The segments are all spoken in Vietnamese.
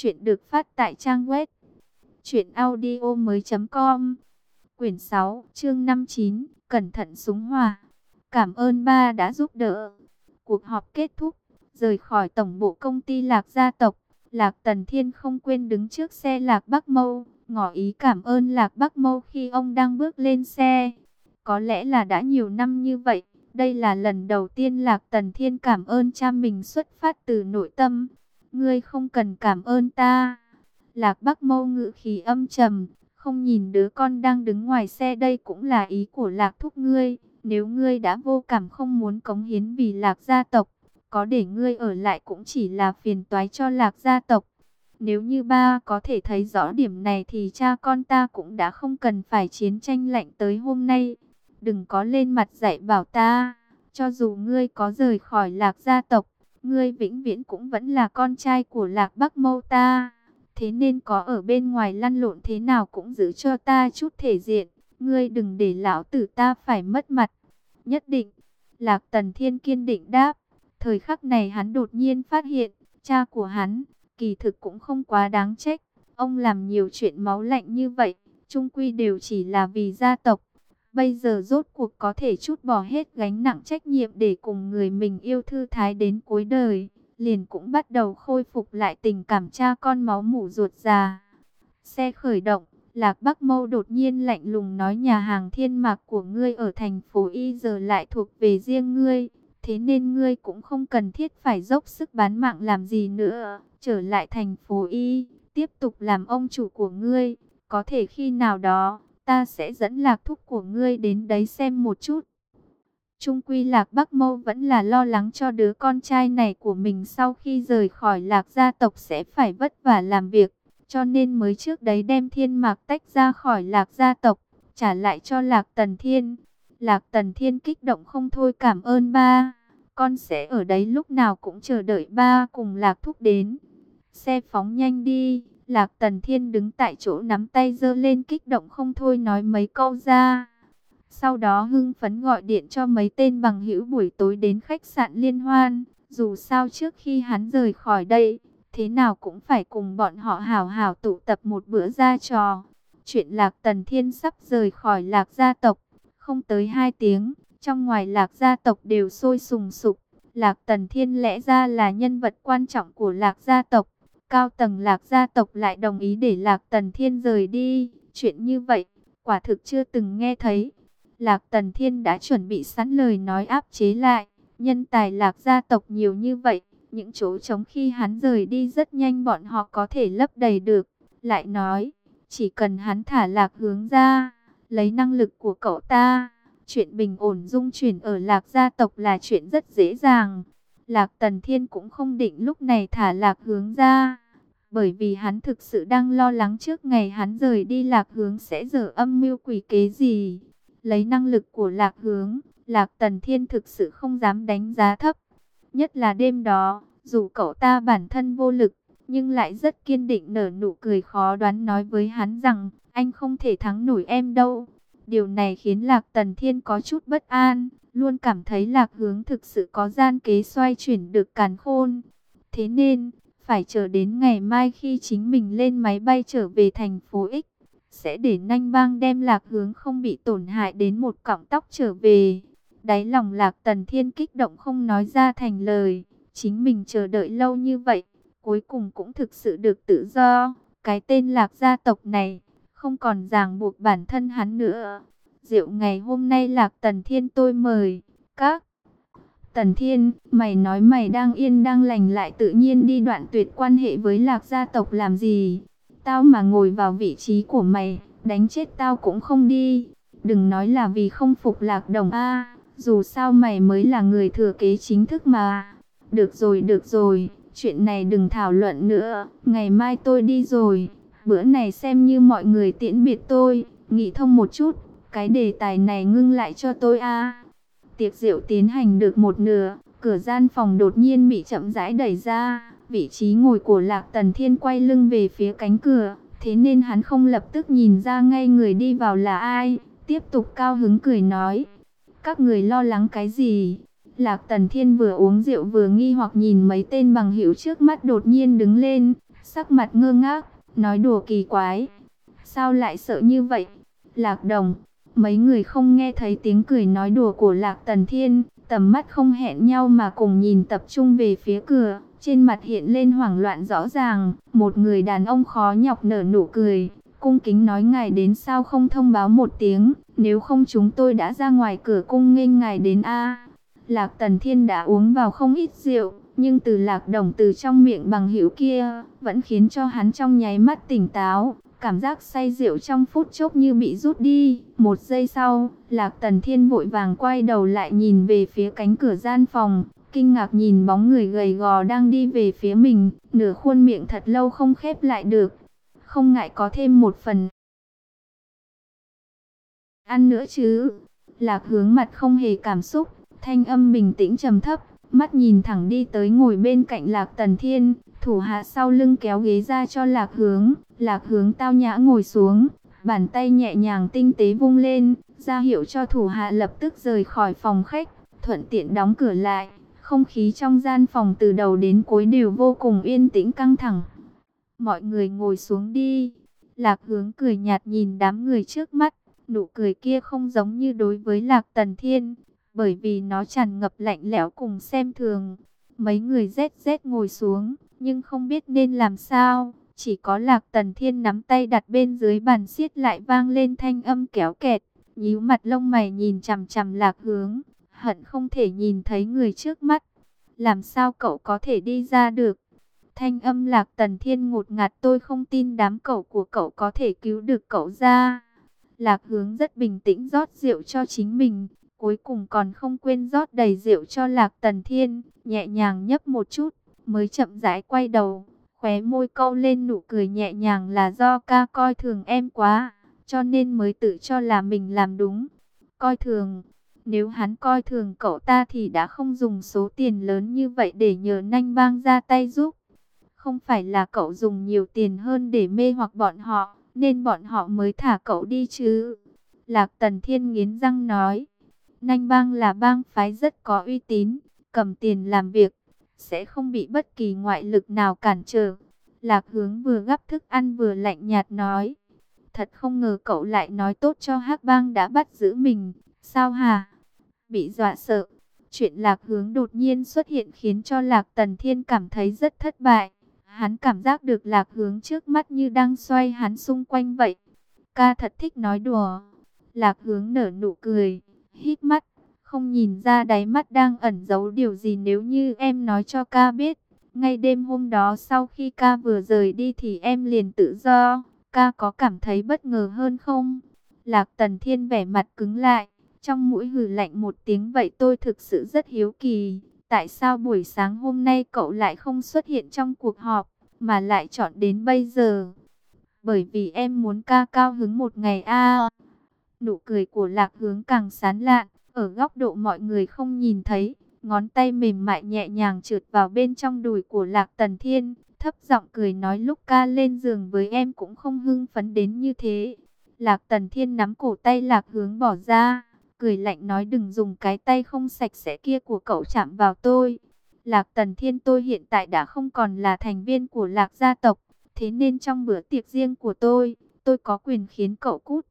Chuyện được phát tại trang web truyệnaudiomoi.com. Quyển 6, chương 59, cẩn thận súng hòa Cảm ơn ba đã giúp đỡ. Cuộc họp kết thúc, rời khỏi tổng bộ công ty Lạc gia tộc, Lạc Tần Thiên không quên đứng trước xe Lạc Bắc Mâu, ngỏ ý cảm ơn Lạc Bắc Mâu khi ông đang bước lên xe. Có lẽ là đã nhiều năm như vậy, đây là lần đầu tiên Lạc Tần Thiên cảm ơn cha mình xuất phát từ nội tâm. Ngươi không cần cảm ơn ta. Lạc Bắc Mâu ngự khí âm trầm, không nhìn đứa con đang đứng ngoài xe đây cũng là ý của Lạc Thúc ngươi. Nếu ngươi đã vô cảm không muốn cống hiến vì Lạc gia tộc, có để ngươi ở lại cũng chỉ là phiền toái cho Lạc gia tộc. Nếu như ba có thể thấy rõ điểm này thì cha con ta cũng đã không cần phải chiến tranh lạnh tới hôm nay. Đừng có lên mặt dạy bảo ta, cho dù ngươi có rời khỏi lạc gia tộc, ngươi vĩnh viễn cũng vẫn là con trai của lạc bắc mâu ta. Thế nên có ở bên ngoài lăn lộn thế nào cũng giữ cho ta chút thể diện, ngươi đừng để lão tử ta phải mất mặt. Nhất định, lạc tần thiên kiên định đáp, thời khắc này hắn đột nhiên phát hiện, cha của hắn, kỳ thực cũng không quá đáng trách. Ông làm nhiều chuyện máu lạnh như vậy, trung quy đều chỉ là vì gia tộc. Bây giờ rốt cuộc có thể chút bỏ hết gánh nặng trách nhiệm để cùng người mình yêu thư thái đến cuối đời. Liền cũng bắt đầu khôi phục lại tình cảm cha con máu mủ ruột già. Xe khởi động, Lạc Bắc Mâu đột nhiên lạnh lùng nói nhà hàng thiên mạc của ngươi ở thành phố Y giờ lại thuộc về riêng ngươi. Thế nên ngươi cũng không cần thiết phải dốc sức bán mạng làm gì nữa. Trở lại thành phố Y, tiếp tục làm ông chủ của ngươi. Có thể khi nào đó, ta sẽ dẫn lạc thúc của ngươi đến đấy xem một chút. Trung quy lạc Bắc Mâu vẫn là lo lắng cho đứa con trai này của mình sau khi rời khỏi lạc gia tộc sẽ phải vất vả làm việc. Cho nên mới trước đấy đem thiên mạc tách ra khỏi lạc gia tộc, trả lại cho lạc tần thiên. Lạc tần thiên kích động không thôi cảm ơn ba. Con sẽ ở đấy lúc nào cũng chờ đợi ba cùng lạc thúc đến. Xe phóng nhanh đi, Lạc Tần Thiên đứng tại chỗ nắm tay giơ lên kích động không thôi nói mấy câu ra. Sau đó hưng phấn gọi điện cho mấy tên bằng hữu buổi tối đến khách sạn liên hoan. Dù sao trước khi hắn rời khỏi đây, thế nào cũng phải cùng bọn họ hào hào tụ tập một bữa ra trò. Chuyện Lạc Tần Thiên sắp rời khỏi Lạc gia tộc, không tới hai tiếng, trong ngoài Lạc gia tộc đều sôi sùng sục. Lạc Tần Thiên lẽ ra là nhân vật quan trọng của Lạc gia tộc, Cao tầng lạc gia tộc lại đồng ý để lạc tần thiên rời đi. Chuyện như vậy, quả thực chưa từng nghe thấy. Lạc tần thiên đã chuẩn bị sẵn lời nói áp chế lại. Nhân tài lạc gia tộc nhiều như vậy, những chỗ trống khi hắn rời đi rất nhanh bọn họ có thể lấp đầy được. Lại nói, chỉ cần hắn thả lạc hướng ra, lấy năng lực của cậu ta, chuyện bình ổn dung chuyển ở lạc gia tộc là chuyện rất dễ dàng. Lạc Tần Thiên cũng không định lúc này thả lạc hướng ra. Bởi vì hắn thực sự đang lo lắng trước ngày hắn rời đi lạc hướng sẽ dở âm mưu quỷ kế gì. Lấy năng lực của lạc hướng, lạc tần thiên thực sự không dám đánh giá thấp. Nhất là đêm đó, dù cậu ta bản thân vô lực, nhưng lại rất kiên định nở nụ cười khó đoán nói với hắn rằng, anh không thể thắng nổi em đâu. Điều này khiến Lạc Tần Thiên có chút bất an, luôn cảm thấy Lạc Hướng thực sự có gian kế xoay chuyển được càn khôn. Thế nên, phải chờ đến ngày mai khi chính mình lên máy bay trở về thành phố X, sẽ để nanh bang đem Lạc Hướng không bị tổn hại đến một cọng tóc trở về. Đáy lòng Lạc Tần Thiên kích động không nói ra thành lời, chính mình chờ đợi lâu như vậy, cuối cùng cũng thực sự được tự do. Cái tên Lạc gia tộc này không còn ràng buộc bản thân hắn nữa. Rượu ngày hôm nay Lạc Tần Thiên tôi mời các Tần Thiên, mày nói mày đang yên đang lành lại tự nhiên đi đoạn tuyệt quan hệ với Lạc gia tộc làm gì? Tao mà ngồi vào vị trí của mày, đánh chết tao cũng không đi. Đừng nói là vì không phục Lạc Đồng A, dù sao mày mới là người thừa kế chính thức mà. Được rồi, được rồi, chuyện này đừng thảo luận nữa, ngày mai tôi đi rồi. Bữa này xem như mọi người tiễn biệt tôi, nghĩ thông một chút, cái đề tài này ngưng lại cho tôi a. Tiệc rượu tiến hành được một nửa, cửa gian phòng đột nhiên bị chậm rãi đẩy ra, vị trí ngồi của Lạc Tần Thiên quay lưng về phía cánh cửa, thế nên hắn không lập tức nhìn ra ngay người đi vào là ai, tiếp tục cao hứng cười nói: "Các người lo lắng cái gì?" Lạc Tần Thiên vừa uống rượu vừa nghi hoặc nhìn mấy tên bằng hữu trước mắt đột nhiên đứng lên, sắc mặt ngơ ngác, nói đùa kỳ quái. Sao lại sợ như vậy? Lạc đồng, mấy người không nghe thấy tiếng cười nói đùa của Lạc Tần Thiên, tầm mắt không hẹn nhau mà cùng nhìn tập trung về phía cửa. Trên mặt hiện lên hoảng loạn rõ ràng, một người đàn ông khó nhọc nở nụ cười, cung kính nói ngài đến sao không thông báo một tiếng, nếu không chúng tôi đã ra ngoài cửa cung nghênh ngài đến a. Lạc Tần Thiên đã uống vào không ít rượu, nhưng từ lạc đồng từ trong miệng bằng hữu kia, vẫn khiến cho hắn trong nháy mắt tỉnh táo, cảm giác say rượu trong phút chốc như bị rút đi. Một giây sau, Lạc Tần Thiên vội vàng quay đầu lại nhìn về phía cánh cửa gian phòng, kinh ngạc nhìn bóng người gầy gò đang đi về phía mình, nửa khuôn miệng thật lâu không khép lại được. Không ngại có thêm một phần ăn nữa chứ. Lạc hướng mặt không hề cảm xúc, thanh âm bình tĩnh trầm thấp, mắt nhìn thẳng đi tới ngồi bên cạnh Lạc Tần Thiên, thủ hạ sau lưng kéo ghế ra cho Lạc hướng, Lạc hướng tao nhã ngồi xuống, bàn tay nhẹ nhàng tinh tế vung lên, ra hiệu cho thủ hạ lập tức rời khỏi phòng khách, thuận tiện đóng cửa lại. Không khí trong gian phòng từ đầu đến cuối đều vô cùng yên tĩnh căng thẳng. Mọi người ngồi xuống đi. Lạc hướng cười nhạt nhìn đám người trước mắt. Nụ cười kia không giống như đối với Lạc Tần Thiên. Bởi vì nó tràn ngập lạnh lẽo cùng xem thường. Mấy người rét rét ngồi xuống. Nhưng không biết nên làm sao. Chỉ có Lạc Tần Thiên nắm tay đặt bên dưới bàn xiết lại vang lên thanh âm kéo kẹt. Nhíu mặt lông mày nhìn chằm chằm Lạc hướng, hận không thể nhìn thấy người trước mắt. Làm sao cậu có thể đi ra được? Thanh âm lạc tần thiên ngột ngạt, tôi không tin đám cậu của cậu có thể cứu được cậu ra. Lạc hướng rất bình tĩnh rót rượu cho chính mình. Cuối cùng còn không quên rót đầy rượu cho lạc tần thiên. Nhẹ nhàng nhấp một chút, mới chậm rãi quay đầu. Khóe môi câu lên nụ cười nhẹ nhàng là do ca coi thường em quá. Cho nên mới tự cho là mình làm đúng. Coi thường nếu hắn coi thường cậu ta thì đã không dùng số tiền lớn như vậy để nhờ nanh bang ra tay giúp. Không phải là cậu dùng nhiều tiền hơn để mê hoặc bọn họ, nên bọn họ mới thả cậu đi chứ. Lạc Tần Thiên nghiến răng nói, nanh bang là bang phái rất có uy tín, cầm tiền làm việc, sẽ không bị bất kỳ ngoại lực nào cản trở. Lạc hướng vừa gắp thức ăn vừa lạnh nhạt nói, thật không ngờ cậu lại nói tốt cho hắc bang đã bắt giữ mình, sao hả? bị dọa sợ. Chuyện lạc hướng đột nhiên xuất hiện khiến cho lạc tần thiên cảm thấy rất thất bại. Hắn cảm giác được lạc hướng trước mắt như đang xoay hắn xung quanh vậy. Ca thật thích nói đùa. Lạc hướng nở nụ cười, hít mắt, không nhìn ra đáy mắt đang ẩn giấu điều gì nếu như em nói cho ca biết. Ngay đêm hôm đó sau khi ca vừa rời đi thì em liền tự do. Ca có cảm thấy bất ngờ hơn không? Lạc tần thiên vẻ mặt cứng lại. Trong mũi hừ lạnh một tiếng vậy tôi thực sự rất hiếu kỳ. Tại sao buổi sáng hôm nay cậu lại không xuất hiện trong cuộc họp, mà lại chọn đến bây giờ? Bởi vì em muốn ca cao hứng một ngày a nụ cười của lạc hướng càng sán lạ ở góc độ mọi người không nhìn thấy. Ngón tay mềm mại nhẹ nhàng trượt vào bên trong đùi của lạc tần thiên. Thấp giọng cười nói lúc ca lên giường với em cũng không hưng phấn đến như thế. Lạc tần thiên nắm cổ tay lạc hướng bỏ ra cười lạnh nói đừng dùng cái tay không sạch sẽ kia của cậu chạm vào tôi. Lạc Tần Thiên tôi hiện tại đã không còn là thành viên của Lạc gia tộc, thế nên trong bữa tiệc riêng của tôi, tôi có quyền khiến cậu cút.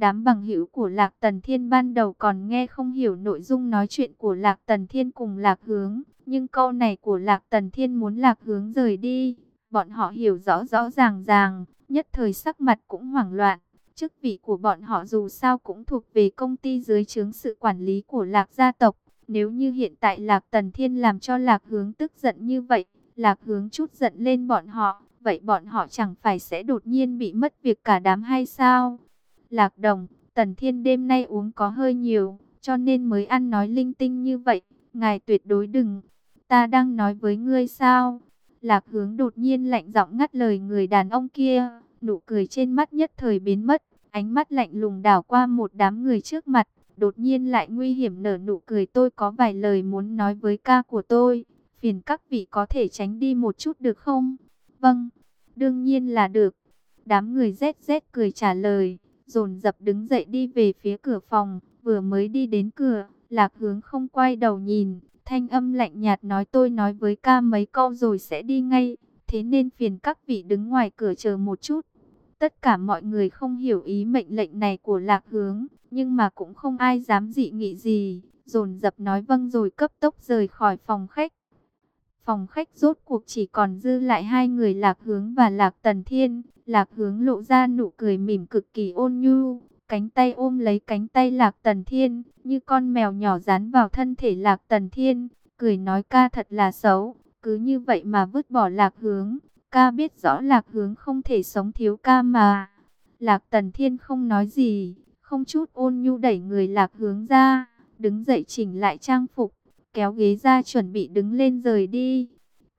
Đám bằng hữu của Lạc Tần Thiên ban đầu còn nghe không hiểu nội dung nói chuyện của Lạc Tần Thiên cùng Lạc Hướng, nhưng câu này của Lạc Tần Thiên muốn Lạc Hướng rời đi, bọn họ hiểu rõ rõ ràng ràng, nhất thời sắc mặt cũng hoảng loạn. Chức vị của bọn họ dù sao cũng thuộc về công ty dưới chướng sự quản lý của Lạc gia tộc. Nếu như hiện tại Lạc Tần Thiên làm cho Lạc Hướng tức giận như vậy, Lạc Hướng chút giận lên bọn họ, vậy bọn họ chẳng phải sẽ đột nhiên bị mất việc cả đám hay sao? Lạc Đồng, Tần Thiên đêm nay uống có hơi nhiều, cho nên mới ăn nói linh tinh như vậy, ngài tuyệt đối đừng. Ta đang nói với ngươi sao? Lạc Hướng đột nhiên lạnh giọng ngắt lời người đàn ông kia, nụ cười trên mắt nhất thời biến mất. Ánh mắt lạnh lùng đảo qua một đám người trước mặt, đột nhiên lại nguy hiểm nở nụ cười tôi có vài lời muốn nói với ca của tôi. Phiền các vị có thể tránh đi một chút được không? Vâng, đương nhiên là được. Đám người rét rét cười trả lời, dồn dập đứng dậy đi về phía cửa phòng, vừa mới đi đến cửa, lạc hướng không quay đầu nhìn, thanh âm lạnh nhạt nói tôi nói với ca mấy câu rồi sẽ đi ngay, Thế nên phiền các vị đứng ngoài cửa chờ một chút. Tất cả mọi người không hiểu ý mệnh lệnh này của lạc hướng, nhưng mà cũng không ai dám dị nghị gì, dồn dập nói vâng rồi cấp tốc rời khỏi phòng khách. Phòng khách rốt cuộc chỉ còn dư lại hai người lạc hướng và lạc tần thiên, lạc hướng lộ ra nụ cười mỉm cực kỳ ôn nhu, cánh tay ôm lấy cánh tay lạc tần thiên, như con mèo nhỏ dán vào thân thể lạc tần thiên, cười nói ca thật là xấu, cứ như vậy mà vứt bỏ lạc hướng, ca biết rõ lạc hướng không thể sống thiếu ca mà. Lạc tần thiên không nói gì, không chút ôn nhu đẩy người lạc hướng ra, đứng dậy chỉnh lại trang phục, kéo ghế ra chuẩn bị đứng lên rời đi.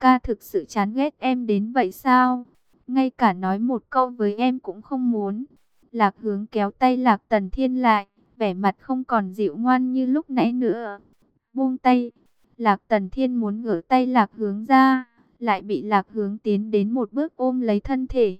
Ca thực sự chán ghét em đến vậy sao? Ngay cả nói một câu với em cũng không muốn. Lạc hướng kéo tay lạc tần thiên lại, vẻ mặt không còn dịu ngoan như lúc nãy nữa. Buông tay, lạc tần thiên muốn gỡ tay lạc hướng ra, lại bị lạc hướng tiến đến một bước ôm lấy thân thể.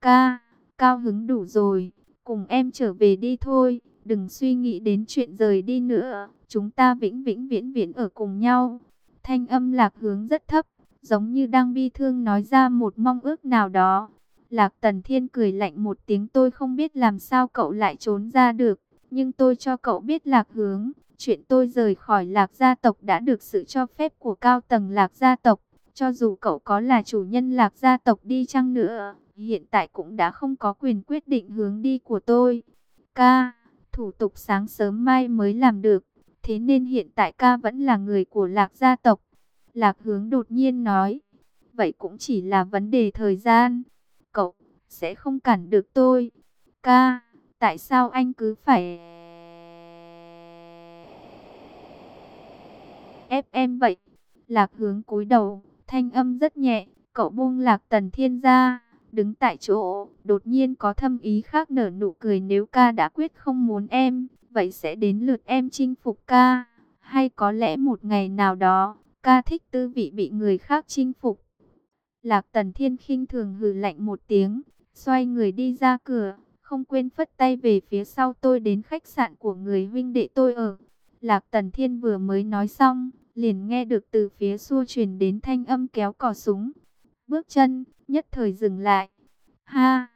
Ca, cao hứng đủ rồi, cùng em trở về đi thôi, đừng suy nghĩ đến chuyện rời đi nữa, chúng ta vĩnh vĩnh viễn viễn ở cùng nhau. Thanh âm lạc hướng rất thấp, giống như đang bi thương nói ra một mong ước nào đó. Lạc Tần Thiên cười lạnh một tiếng tôi không biết làm sao cậu lại trốn ra được, nhưng tôi cho cậu biết lạc hướng. Chuyện tôi rời khỏi lạc gia tộc đã được sự cho phép của cao tầng lạc gia tộc. Cho dù cậu có là chủ nhân lạc gia tộc đi chăng nữa, hiện tại cũng đã không có quyền quyết định hướng đi của tôi. Ca, thủ tục sáng sớm mai mới làm được, thế nên hiện tại ca vẫn là người của lạc gia tộc. Lạc hướng đột nhiên nói, vậy cũng chỉ là vấn đề thời gian. Cậu sẽ không cản được tôi. Ca, tại sao anh cứ phải... ép em vậy? Lạc hướng cúi đầu, thanh âm rất nhẹ, cậu buông lạc tần thiên ra, đứng tại chỗ, đột nhiên có thâm ý khác nở nụ cười nếu ca đã quyết không muốn em, vậy sẽ đến lượt em chinh phục ca, hay có lẽ một ngày nào đó, ca thích tư vị bị người khác chinh phục. Lạc tần thiên khinh thường hừ lạnh một tiếng, xoay người đi ra cửa, không quên phất tay về phía sau tôi đến khách sạn của người huynh đệ tôi ở. Lạc tần thiên vừa mới nói xong, liền nghe được từ phía xua truyền đến thanh âm kéo cò súng. Bước chân, nhất thời dừng lại. Ha,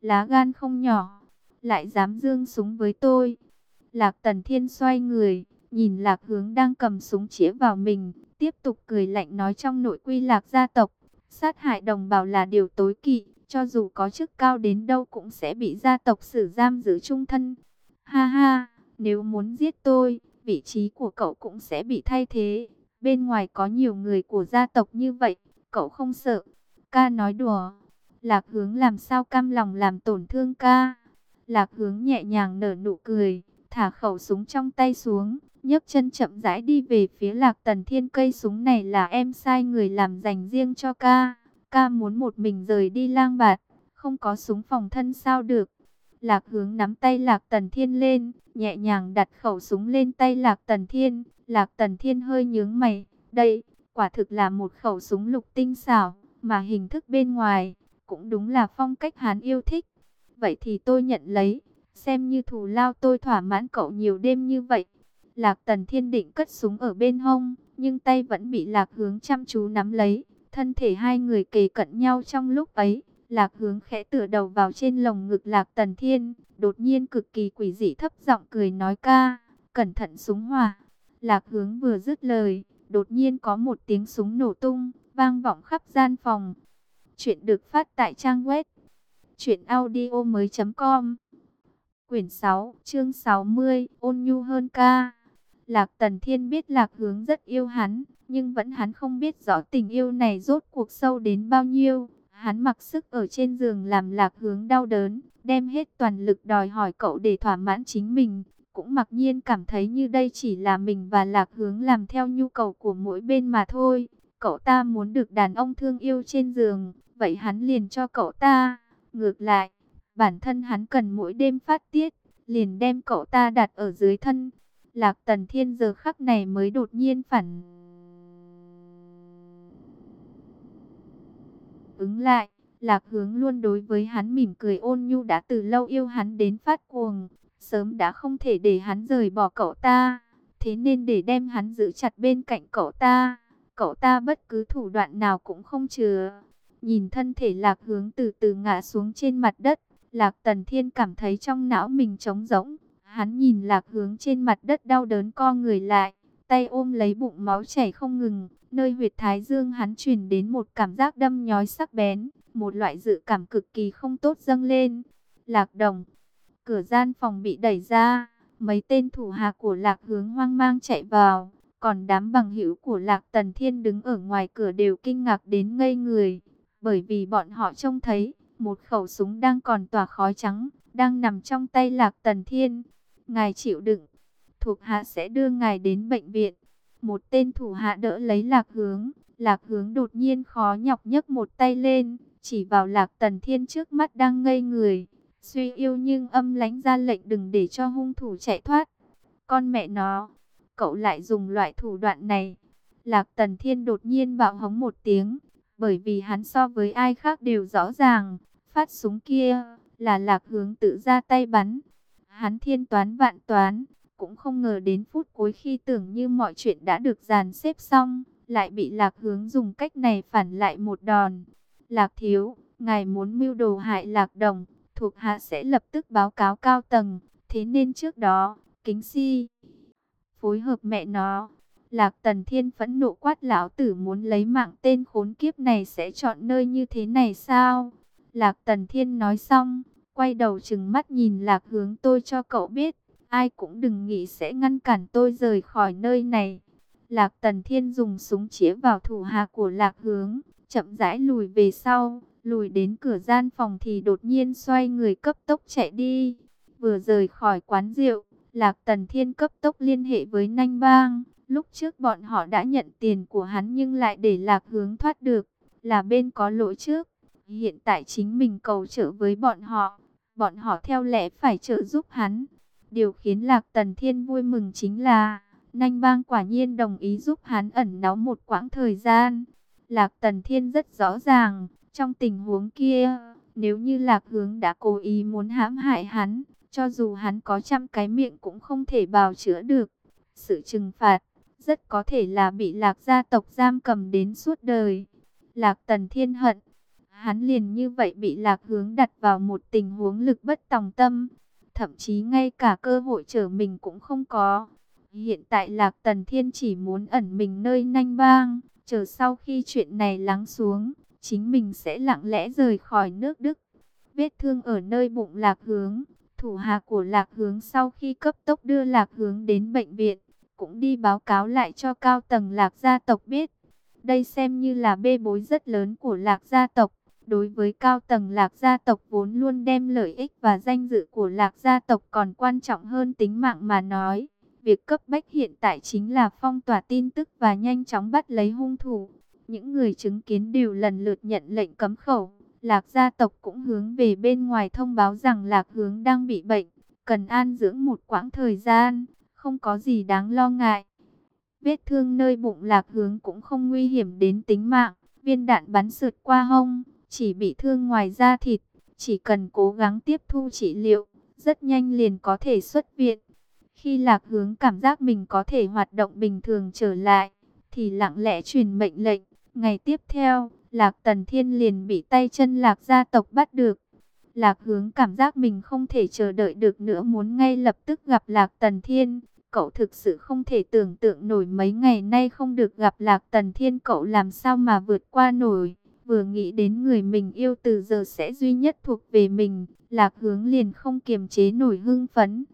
lá gan không nhỏ, lại dám dương súng với tôi. Lạc Tần Thiên xoay người, nhìn Lạc Hướng đang cầm súng chĩa vào mình, tiếp tục cười lạnh nói trong nội quy Lạc gia tộc, sát hại đồng bào là điều tối kỵ, cho dù có chức cao đến đâu cũng sẽ bị gia tộc xử giam giữ trung thân. Ha ha, nếu muốn giết tôi, vị trí của cậu cũng sẽ bị thay thế. Bên ngoài có nhiều người của gia tộc như vậy, cậu không sợ. Ca nói đùa, Lạc Hướng làm sao cam lòng làm tổn thương ca. Lạc Hướng nhẹ nhàng nở nụ cười, thả khẩu súng trong tay xuống, nhấc chân chậm rãi đi về phía Lạc Tần Thiên cây súng này là em sai người làm dành riêng cho ca. Ca muốn một mình rời đi lang bạt, không có súng phòng thân sao được. Lạc hướng nắm tay Lạc Tần Thiên lên, nhẹ nhàng đặt khẩu súng lên tay Lạc Tần Thiên. Lạc Tần Thiên hơi nhướng mày, đây, quả thực là một khẩu súng lục tinh xảo, mà hình thức bên ngoài, cũng đúng là phong cách hàn yêu thích. Vậy thì tôi nhận lấy, xem như thù lao tôi thỏa mãn cậu nhiều đêm như vậy. Lạc Tần Thiên định cất súng ở bên hông, nhưng tay vẫn bị Lạc hướng chăm chú nắm lấy. Thân thể hai người kề cận nhau trong lúc ấy, Lạc hướng khẽ tựa đầu vào trên lồng ngực Lạc Tần Thiên, đột nhiên cực kỳ quỷ dị thấp giọng cười nói ca, cẩn thận súng hỏa. Lạc hướng vừa dứt lời, đột nhiên có một tiếng súng nổ tung, vang vọng khắp gian phòng. Chuyện được phát tại trang web truyệnaudiomoi.com. Quyển 6, chương 60, ôn nhu hơn ca. Lạc Tần Thiên biết Lạc Hướng rất yêu hắn, nhưng vẫn hắn không biết rõ tình yêu này rốt cuộc sâu đến bao nhiêu. Hắn mặc sức ở trên giường làm Lạc Hướng đau đớn, đem hết toàn lực đòi hỏi cậu để thỏa mãn chính mình. Cũng mặc nhiên cảm thấy như đây chỉ là mình và Lạc Hướng làm theo nhu cầu của mỗi bên mà thôi. Cậu ta muốn được đàn ông thương yêu trên giường, vậy hắn liền cho cậu ta. Ngược lại, bản thân hắn cần mỗi đêm phát tiết, liền đem cậu ta đặt ở dưới thân. Lạc Tần Thiên giờ khắc này mới đột nhiên phản ứng lại. Lạc hướng luôn đối với hắn mỉm cười ôn nhu đã từ lâu yêu hắn đến phát cuồng. Sớm đã không thể để hắn rời bỏ cậu ta. Thế nên để đem hắn giữ chặt bên cạnh cậu ta. Cậu ta bất cứ thủ đoạn nào cũng không chừa. Nhìn thân thể lạc hướng từ từ ngã xuống trên mặt đất, lạc tần thiên cảm thấy trong não mình trống rỗng. Hắn nhìn lạc hướng trên mặt đất đau đớn co người lại, tay ôm lấy bụng máu chảy không ngừng. Nơi huyệt thái dương hắn truyền đến một cảm giác đâm nhói sắc bén, một loại dự cảm cực kỳ không tốt dâng lên. Lạc đồng, cửa gian phòng bị đẩy ra, mấy tên thủ hạ của lạc hướng hoang mang chạy vào. Còn đám bằng hữu của Lạc Tần Thiên đứng ở ngoài cửa đều kinh ngạc đến ngây người, bởi vì bọn họ trông thấy một khẩu súng đang còn tỏa khói trắng, đang nằm trong tay Lạc Tần Thiên. Ngài chịu đựng, thuộc hạ sẽ đưa ngài đến bệnh viện. Một tên thủ hạ đỡ lấy Lạc Hướng, Lạc Hướng đột nhiên khó nhọc nhấc một tay lên, chỉ vào Lạc Tần Thiên trước mắt đang ngây người. Suy yêu nhưng âm lãnh ra lệnh đừng để cho hung thủ chạy thoát. Con mẹ nó cậu lại dùng loại thủ đoạn này. Lạc Tần Thiên đột nhiên bạo hống một tiếng, bởi vì hắn so với ai khác đều rõ ràng, phát súng kia là Lạc Hướng tự ra tay bắn. Hắn thiên toán vạn toán, cũng không ngờ đến phút cuối khi tưởng như mọi chuyện đã được dàn xếp xong, lại bị Lạc Hướng dùng cách này phản lại một đòn. Lạc Thiếu, ngài muốn mưu đồ hại Lạc Đồng, thuộc hạ sẽ lập tức báo cáo cao tầng, thế nên trước đó, kính si phối hợp mẹ nó. Lạc Tần Thiên phẫn nộ quát lão tử muốn lấy mạng tên khốn kiếp này sẽ chọn nơi như thế này sao? Lạc Tần Thiên nói xong, quay đầu chừng mắt nhìn Lạc hướng tôi cho cậu biết, ai cũng đừng nghĩ sẽ ngăn cản tôi rời khỏi nơi này. Lạc Tần Thiên dùng súng chĩa vào thủ hạ của Lạc hướng, chậm rãi lùi về sau, lùi đến cửa gian phòng thì đột nhiên xoay người cấp tốc chạy đi. Vừa rời khỏi quán rượu, Lạc Tần Thiên cấp tốc liên hệ với Nanh Bang. Lúc trước bọn họ đã nhận tiền của hắn nhưng lại để Lạc hướng thoát được. Là bên có lỗi trước. Hiện tại chính mình cầu trợ với bọn họ. Bọn họ theo lẽ phải trợ giúp hắn. Điều khiến Lạc Tần Thiên vui mừng chính là Nanh Bang quả nhiên đồng ý giúp hắn ẩn náu một quãng thời gian. Lạc Tần Thiên rất rõ ràng, trong tình huống kia, nếu như Lạc Hướng đã cố ý muốn hãm hại hắn, cho dù hắn có trăm cái miệng cũng không thể bào chữa được. Sự trừng phạt rất có thể là bị lạc gia tộc giam cầm đến suốt đời. Lạc tần thiên hận. Hắn liền như vậy bị lạc hướng đặt vào một tình huống lực bất tòng tâm. Thậm chí ngay cả cơ hội trở mình cũng không có. Hiện tại lạc tần thiên chỉ muốn ẩn mình nơi nanh bang. Chờ sau khi chuyện này lắng xuống, chính mình sẽ lặng lẽ rời khỏi nước Đức. Vết thương ở nơi bụng lạc hướng Thủ hạ của Lạc Hướng sau khi cấp tốc đưa Lạc Hướng đến bệnh viện, cũng đi báo cáo lại cho cao tầng Lạc gia tộc biết. Đây xem như là bê bối rất lớn của Lạc gia tộc. Đối với cao tầng Lạc gia tộc vốn luôn đem lợi ích và danh dự của Lạc gia tộc còn quan trọng hơn tính mạng mà nói. Việc cấp bách hiện tại chính là phong tỏa tin tức và nhanh chóng bắt lấy hung thủ. Những người chứng kiến đều lần lượt nhận lệnh cấm khẩu. Lạc gia tộc cũng hướng về bên ngoài thông báo rằng Lạc hướng đang bị bệnh, cần an dưỡng một quãng thời gian, không có gì đáng lo ngại. Vết thương nơi bụng Lạc hướng cũng không nguy hiểm đến tính mạng, viên đạn bắn sượt qua hông, chỉ bị thương ngoài da thịt, chỉ cần cố gắng tiếp thu trị liệu, rất nhanh liền có thể xuất viện. Khi Lạc hướng cảm giác mình có thể hoạt động bình thường trở lại, thì lặng lẽ truyền mệnh lệnh, ngày tiếp theo Lạc Tần Thiên liền bị tay chân Lạc gia tộc bắt được. Lạc hướng cảm giác mình không thể chờ đợi được nữa muốn ngay lập tức gặp Lạc Tần Thiên. Cậu thực sự không thể tưởng tượng nổi mấy ngày nay không được gặp Lạc Tần Thiên cậu làm sao mà vượt qua nổi. Vừa nghĩ đến người mình yêu từ giờ sẽ duy nhất thuộc về mình, Lạc hướng liền không kiềm chế nổi hưng phấn.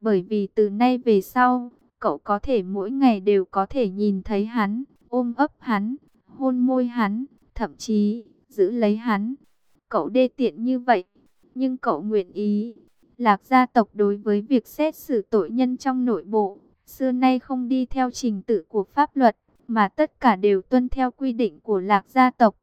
Bởi vì từ nay về sau, cậu có thể mỗi ngày đều có thể nhìn thấy hắn, ôm ấp hắn, hôn môi hắn thậm chí giữ lấy hắn. Cậu đê tiện như vậy, nhưng cậu nguyện ý. Lạc gia tộc đối với việc xét xử tội nhân trong nội bộ, xưa nay không đi theo trình tự của pháp luật, mà tất cả đều tuân theo quy định của Lạc gia tộc.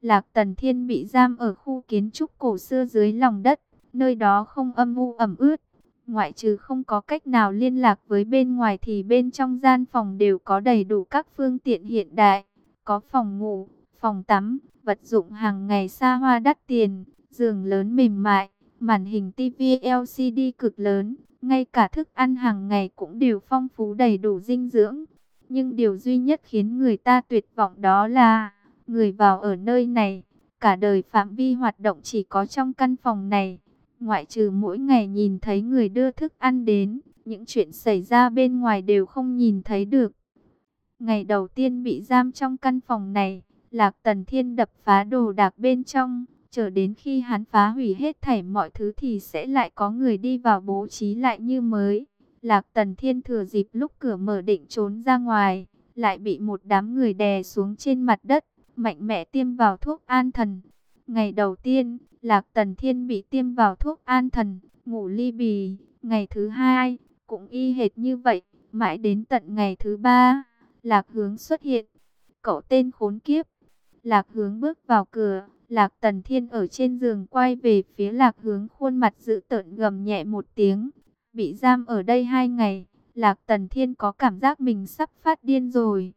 Lạc Tần Thiên bị giam ở khu kiến trúc cổ xưa dưới lòng đất, nơi đó không âm u ẩm ướt. Ngoại trừ không có cách nào liên lạc với bên ngoài thì bên trong gian phòng đều có đầy đủ các phương tiện hiện đại. Có phòng ngủ, phòng tắm, vật dụng hàng ngày xa hoa đắt tiền, giường lớn mềm mại, màn hình TV LCD cực lớn, ngay cả thức ăn hàng ngày cũng đều phong phú đầy đủ dinh dưỡng. Nhưng điều duy nhất khiến người ta tuyệt vọng đó là, người vào ở nơi này, cả đời phạm vi hoạt động chỉ có trong căn phòng này. Ngoại trừ mỗi ngày nhìn thấy người đưa thức ăn đến, những chuyện xảy ra bên ngoài đều không nhìn thấy được. Ngày đầu tiên bị giam trong căn phòng này, Lạc Tần Thiên đập phá đồ đạc bên trong, chờ đến khi hắn phá hủy hết thảy mọi thứ thì sẽ lại có người đi vào bố trí lại như mới. Lạc Tần Thiên thừa dịp lúc cửa mở định trốn ra ngoài, lại bị một đám người đè xuống trên mặt đất, mạnh mẽ tiêm vào thuốc an thần. Ngày đầu tiên, Lạc Tần Thiên bị tiêm vào thuốc an thần, ngủ ly bì. Ngày thứ hai, cũng y hệt như vậy, mãi đến tận ngày thứ ba, Lạc Hướng xuất hiện. Cậu tên khốn kiếp. Lạc Hướng bước vào cửa, Lạc Tần Thiên ở trên giường quay về phía Lạc Hướng khuôn mặt dữ tợn gầm nhẹ một tiếng. Bị giam ở đây hai ngày, Lạc Tần Thiên có cảm giác mình sắp phát điên rồi.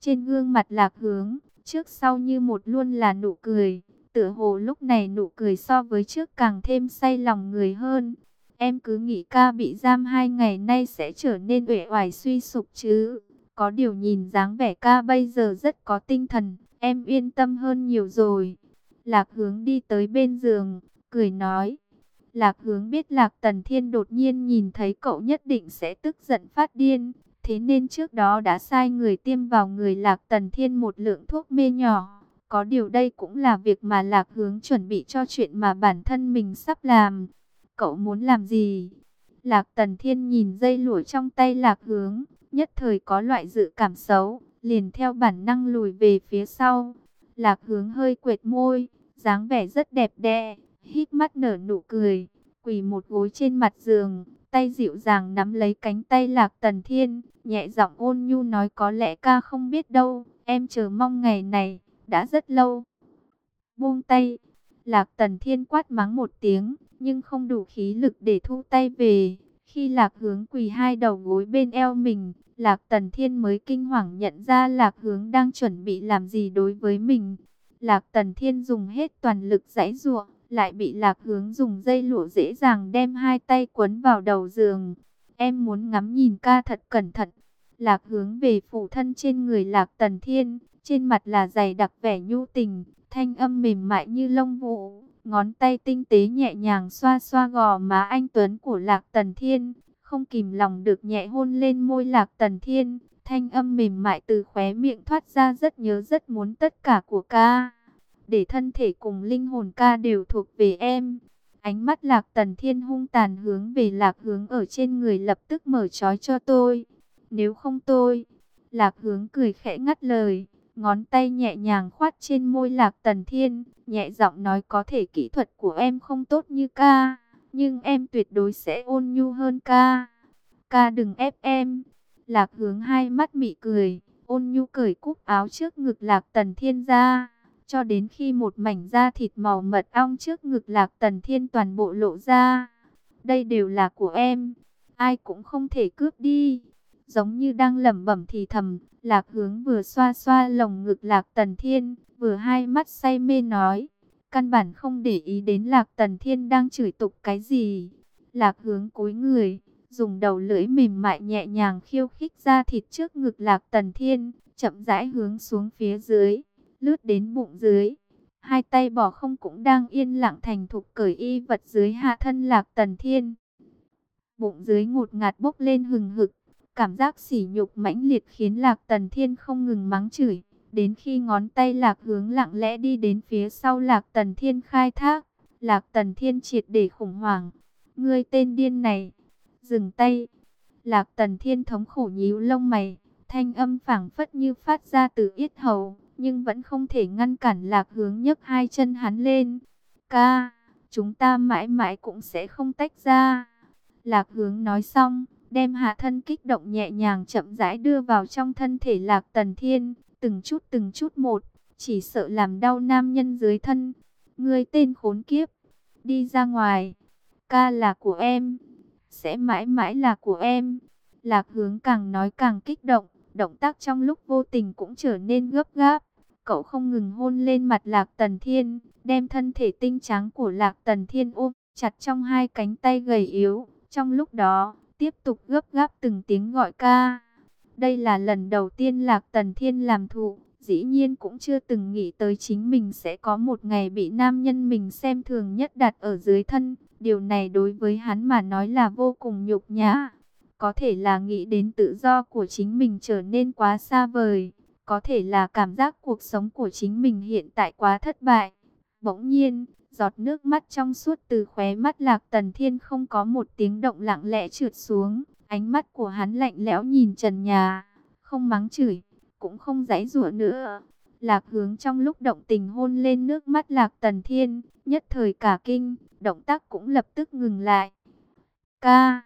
Trên gương mặt Lạc Hướng, trước sau như một luôn là nụ cười. Tựa hồ lúc này nụ cười so với trước càng thêm say lòng người hơn. Em cứ nghĩ ca bị giam hai ngày nay sẽ trở nên uể oải suy sụp chứ. Có điều nhìn dáng vẻ ca bây giờ rất có tinh thần, em yên tâm hơn nhiều rồi. Lạc hướng đi tới bên giường, cười nói. Lạc hướng biết Lạc Tần Thiên đột nhiên nhìn thấy cậu nhất định sẽ tức giận phát điên. Thế nên trước đó đã sai người tiêm vào người Lạc Tần Thiên một lượng thuốc mê nhỏ. Có điều đây cũng là việc mà Lạc hướng chuẩn bị cho chuyện mà bản thân mình sắp làm. Cậu muốn làm gì? Lạc Tần Thiên nhìn dây lụa trong tay Lạc hướng, nhất thời có loại dự cảm xấu, liền theo bản năng lùi về phía sau. Lạc hướng hơi quệt môi, dáng vẻ rất đẹp đẽ, hít mắt nở nụ cười, quỳ một gối trên mặt giường, tay dịu dàng nắm lấy cánh tay Lạc Tần Thiên, nhẹ giọng ôn nhu nói có lẽ ca không biết đâu, em chờ mong ngày này, đã rất lâu. Buông tay, Lạc Tần Thiên quát mắng một tiếng, nhưng không đủ khí lực để thu tay về. Khi Lạc Hướng quỳ hai đầu gối bên eo mình, Lạc Tần Thiên mới kinh hoàng nhận ra Lạc Hướng đang chuẩn bị làm gì đối với mình. Lạc Tần Thiên dùng hết toàn lực giãy giụa, lại bị Lạc Hướng dùng dây lụa dễ dàng đem hai tay quấn vào đầu giường. Em muốn ngắm nhìn ca thật cẩn thận. Lạc Hướng về phủ thân trên người Lạc Tần Thiên, trên mặt là dày đặc vẻ nhu tình, thanh âm mềm mại như lông vũ. Ngón tay tinh tế nhẹ nhàng xoa xoa gò má anh Tuấn của Lạc Tần Thiên, không kìm lòng được nhẹ hôn lên môi Lạc Tần Thiên, thanh âm mềm mại từ khóe miệng thoát ra rất nhớ rất muốn tất cả của ca. Để thân thể cùng linh hồn ca đều thuộc về em. Ánh mắt Lạc Tần Thiên hung tàn hướng về Lạc hướng ở trên người lập tức mở trói cho tôi. Nếu không tôi, Lạc hướng cười khẽ ngắt lời ngón tay nhẹ nhàng khoát trên môi Lạc Tần Thiên, nhẹ giọng nói có thể kỹ thuật của em không tốt như ca, nhưng em tuyệt đối sẽ ôn nhu hơn ca. Ca đừng ép em. Lạc hướng hai mắt mị cười, ôn nhu cởi cúc áo trước ngực Lạc Tần Thiên ra, cho đến khi một mảnh da thịt màu mật ong trước ngực Lạc Tần Thiên toàn bộ lộ ra. Đây đều là của em, ai cũng không thể cướp đi giống như đang lẩm bẩm thì thầm, Lạc Hướng vừa xoa xoa lồng ngực Lạc Tần Thiên, vừa hai mắt say mê nói, căn bản không để ý đến Lạc Tần Thiên đang chửi tục cái gì. Lạc Hướng cúi người, dùng đầu lưỡi mềm mại nhẹ nhàng khiêu khích ra thịt trước ngực Lạc Tần Thiên, chậm rãi hướng xuống phía dưới, lướt đến bụng dưới. Hai tay bỏ không cũng đang yên lặng thành thục cởi y vật dưới hạ thân Lạc Tần Thiên. Bụng dưới ngột ngạt bốc lên hừng hực, Cảm giác sỉ nhục mãnh liệt khiến Lạc Tần Thiên không ngừng mắng chửi. Đến khi ngón tay Lạc hướng lặng lẽ đi đến phía sau Lạc Tần Thiên khai thác. Lạc Tần Thiên triệt để khủng hoảng. Ngươi tên điên này. Dừng tay. Lạc Tần Thiên thống khổ nhíu lông mày. Thanh âm phảng phất như phát ra từ yết hầu. Nhưng vẫn không thể ngăn cản Lạc hướng nhấc hai chân hắn lên. Ca, chúng ta mãi mãi cũng sẽ không tách ra. Lạc hướng nói xong đem hạ thân kích động nhẹ nhàng chậm rãi đưa vào trong thân thể lạc tần thiên, từng chút từng chút một, chỉ sợ làm đau nam nhân dưới thân. Ngươi tên khốn kiếp, đi ra ngoài, ca là của em, sẽ mãi mãi là của em. Lạc hướng càng nói càng kích động, động tác trong lúc vô tình cũng trở nên gấp gáp. Cậu không ngừng hôn lên mặt Lạc Tần Thiên, đem thân thể tinh trắng của Lạc Tần Thiên ôm chặt trong hai cánh tay gầy yếu. Trong lúc đó, tiếp tục gấp gáp từng tiếng gọi ca. Đây là lần đầu tiên Lạc Tần Thiên làm thụ, Dĩ nhiên cũng chưa từng nghĩ tới chính mình sẽ có một ngày bị nam nhân mình xem thường nhất đặt ở dưới thân. Điều này đối với hắn mà nói là vô cùng nhục nhã. Có thể là nghĩ đến tự do của chính mình trở nên quá xa vời. Có thể là cảm giác cuộc sống của chính mình hiện tại quá thất bại. Bỗng nhiên, giọt nước mắt trong suốt từ khóe mắt lạc tần thiên không có một tiếng động lặng lẽ trượt xuống. Ánh mắt của hắn lạnh lẽo nhìn trần nhà, không mắng chửi, cũng không giãy giụa nữa. Lạc hướng trong lúc động tình hôn lên nước mắt lạc tần thiên, nhất thời cả kinh, động tác cũng lập tức ngừng lại. Ca,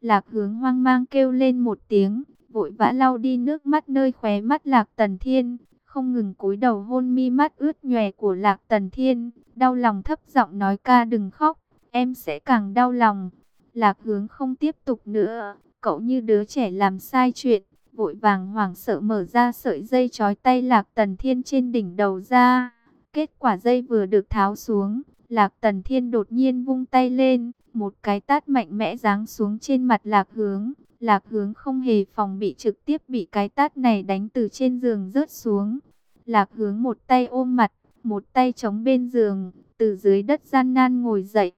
lạc hướng hoang mang kêu lên một tiếng, vội vã lau đi nước mắt nơi khóe mắt lạc tần thiên, không ngừng cúi đầu hôn mi mắt ướt nhòe của lạc tần thiên, đau lòng thấp giọng nói ca đừng khóc, em sẽ càng đau lòng. Lạc hướng không tiếp tục nữa, cậu như đứa trẻ làm sai chuyện, vội vàng hoảng sợ mở ra sợi dây trói tay Lạc Tần Thiên trên đỉnh đầu ra. Kết quả dây vừa được tháo xuống, Lạc Tần Thiên đột nhiên vung tay lên, một cái tát mạnh mẽ giáng xuống trên mặt Lạc Hướng. Lạc Hướng không hề phòng bị trực tiếp bị cái tát này đánh từ trên giường rớt xuống. Lạc Hướng một tay ôm mặt, một tay chống bên giường, từ dưới đất gian nan ngồi dậy.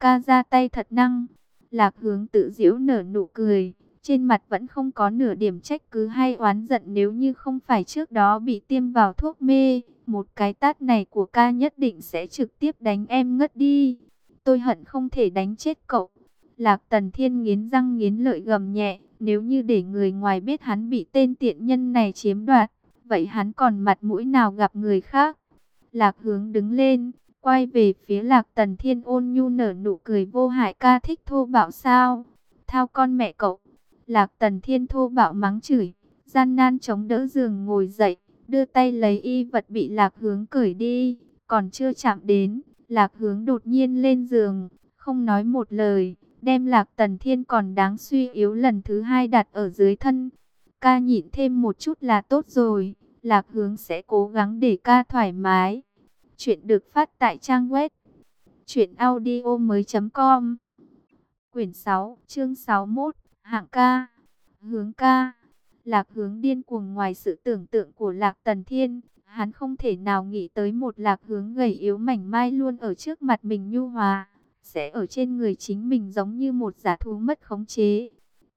Ca ra tay thật năng. Lạc Hướng tự diễu nở nụ cười trên mặt vẫn không có nửa điểm trách cứ hay oán giận nếu như không phải trước đó bị tiêm vào thuốc mê. Một cái tát này của ca nhất định sẽ trực tiếp đánh em ngất đi. Tôi hận không thể đánh chết cậu. Lạc Tần Thiên nghiến răng nghiến lợi gầm nhẹ. Nếu như để người ngoài biết hắn bị tên tiện nhân này chiếm đoạt, vậy hắn còn mặt mũi nào gặp người khác. Lạc hướng đứng lên, quay về phía Lạc Tần Thiên ôn nhu nở nụ cười vô hại ca thích thô bạo sao. Thao con mẹ cậu. Lạc Tần Thiên thô bạo mắng chửi, gian nan chống đỡ giường ngồi dậy, đưa tay lấy y vật bị Lạc Hướng cởi đi, còn chưa chạm đến, Lạc Hướng đột nhiên lên giường, không nói một lời, đem Lạc Tần Thiên còn đáng suy yếu lần thứ hai đặt ở dưới thân. Ca nhịn thêm một chút là tốt rồi, Lạc Hướng sẽ cố gắng để ca thoải mái. Chuyện được phát tại trang web Chuyện audio mới.com Quyển 6, chương 61 Hạng ca, hướng ca, lạc hướng điên cuồng ngoài sự tưởng tượng của lạc tần thiên. Hắn không thể nào nghĩ tới một lạc hướng gầy yếu mảnh mai luôn ở trước mặt mình nhu hòa. Sẽ ở trên người chính mình giống như một giả thú mất khống chế.